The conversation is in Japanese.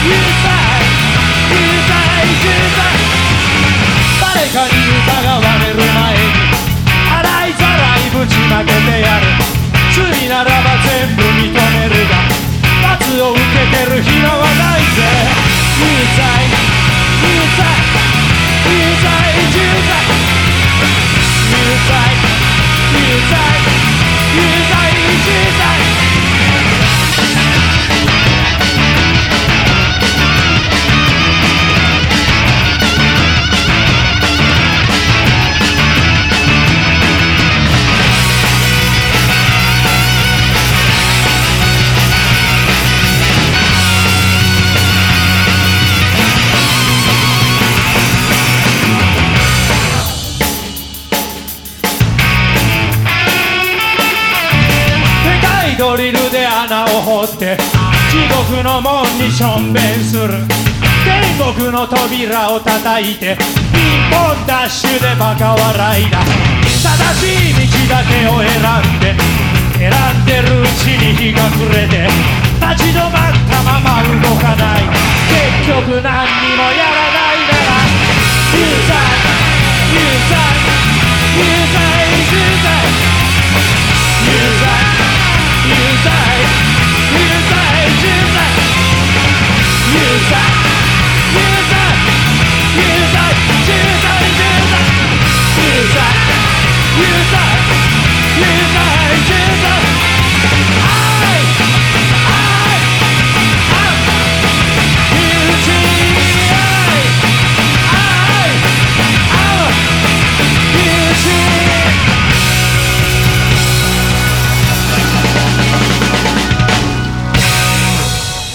誰かに疑われる前に払いざらいぶちまけてやる罪ならば全部認めるが罰を受けてる暇はないぜうるドリルで穴を掘って地獄の門にしょんべんする。天国の扉を叩いてピンポンダッシュでバカ笑いだ。正しい道だけを選んで選んでるうちに日が暮れて立ち止まったまま動かない。結局何にもやらないなら有罪有罪有罪有罪有罪